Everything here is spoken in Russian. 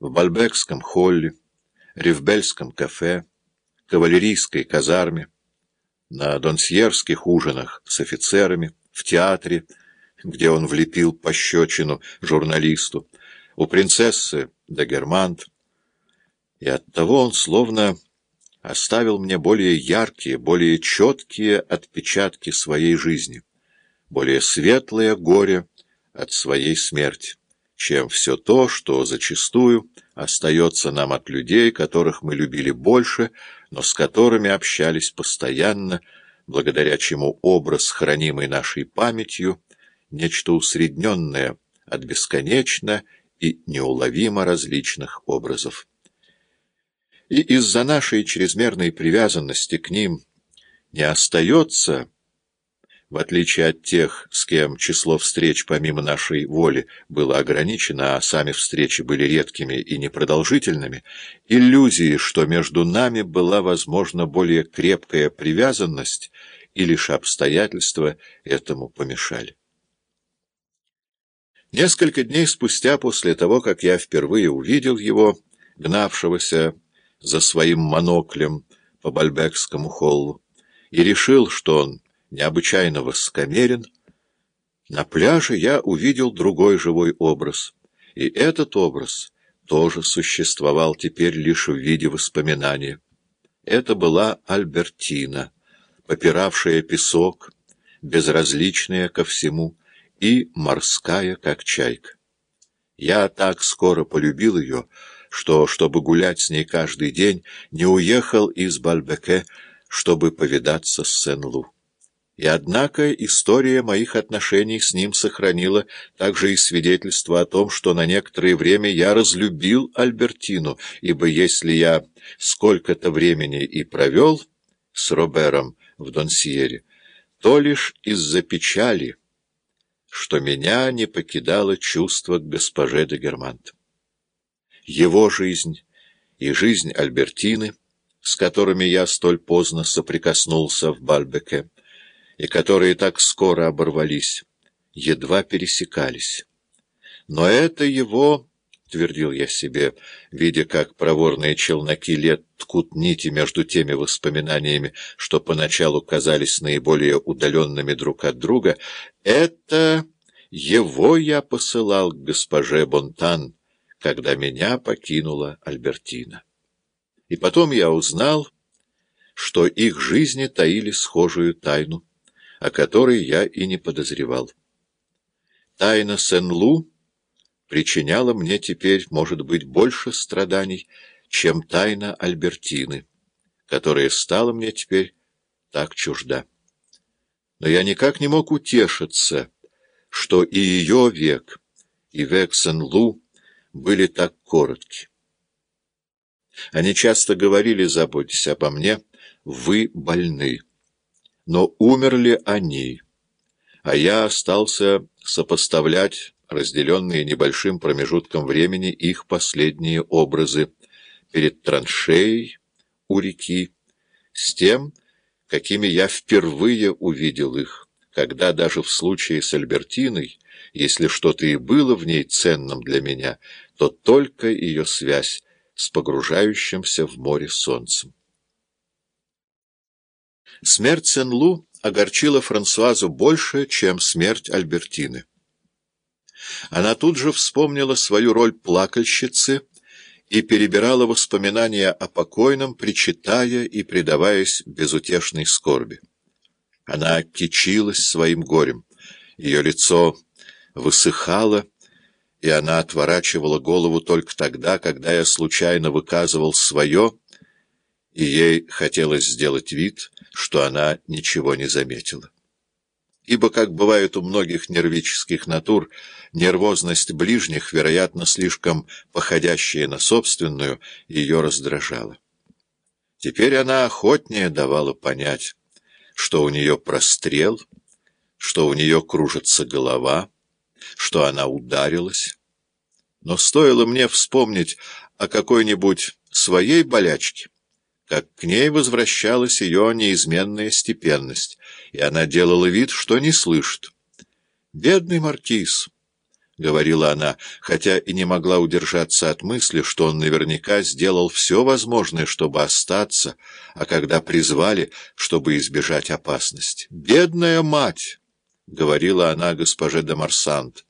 в Бальбекском холле, Ревбельском кафе, кавалерийской казарме, на донсьерских ужинах с офицерами, в театре, где он влепил пощечину журналисту, у принцессы Дагермант, и оттого он словно оставил мне более яркие, более четкие отпечатки своей жизни, более светлое горе от своей смерти, чем все то, что зачастую остается нам от людей, которых мы любили больше, но с которыми общались постоянно, благодаря чему образ, хранимый нашей памятью, нечто усредненное от бесконечно и неуловимо различных образов. И из-за нашей чрезмерной привязанности к ним не остается в отличие от тех, с кем число встреч помимо нашей воли было ограничено, а сами встречи были редкими и непродолжительными, иллюзии, что между нами была, возможно, более крепкая привязанность, и лишь обстоятельства этому помешали. Несколько дней спустя, после того, как я впервые увидел его, гнавшегося за своим моноклем по Бальбекскому холлу, и решил, что он необычайно воскомерен, на пляже я увидел другой живой образ, и этот образ тоже существовал теперь лишь в виде воспоминания. Это была Альбертина, попиравшая песок, безразличная ко всему, и морская, как чайка. Я так скоро полюбил ее, что, чтобы гулять с ней каждый день, не уехал из Бальбеке, чтобы повидаться с Сен-Лу. И однако история моих отношений с ним сохранила также и свидетельство о том, что на некоторое время я разлюбил Альбертину, ибо если я сколько-то времени и провел с Робером в Донсьере, то лишь из-за печали, что меня не покидало чувство к госпоже де Германт. Его жизнь и жизнь Альбертины, с которыми я столь поздно соприкоснулся в Бальбеке, и которые так скоро оборвались, едва пересекались. Но это его, — твердил я себе, видя, как проворные челноки лет ткут нити между теми воспоминаниями, что поначалу казались наиболее удаленными друг от друга, это его я посылал к госпоже Бонтан, когда меня покинула Альбертина. И потом я узнал, что их жизни таили схожую тайну о которой я и не подозревал. Тайна Сен-Лу причиняла мне теперь, может быть, больше страданий, чем тайна Альбертины, которая стала мне теперь так чужда. Но я никак не мог утешиться, что и ее век, и век Сен-Лу были так коротки. Они часто говорили, заботясь обо мне, «Вы больны». Но умерли они, а я остался сопоставлять разделенные небольшим промежутком времени их последние образы перед траншеей у реки, с тем, какими я впервые увидел их, когда даже в случае с Альбертиной, если что-то и было в ней ценным для меня, то только ее связь с погружающимся в море солнцем. Смерть Сен-Лу огорчила Франсуазу больше, чем смерть Альбертины. Она тут же вспомнила свою роль плакальщицы и перебирала воспоминания о покойном, причитая и предаваясь безутешной скорби. Она кичилась своим горем, ее лицо высыхало, и она отворачивала голову только тогда, когда я случайно выказывал свое, и ей хотелось сделать вид, что она ничего не заметила. Ибо, как бывает у многих нервических натур, нервозность ближних, вероятно, слишком походящая на собственную, ее раздражала. Теперь она охотнее давала понять, что у нее прострел, что у нее кружится голова, что она ударилась. Но стоило мне вспомнить о какой-нибудь своей болячке, как к ней возвращалась ее неизменная степенность, и она делала вид, что не слышит. Бедный маркиз! — говорила она, хотя и не могла удержаться от мысли, что он наверняка сделал все возможное, чтобы остаться, а когда призвали, чтобы избежать опасности. «Бедная мать!» — говорила она госпоже де Марсант.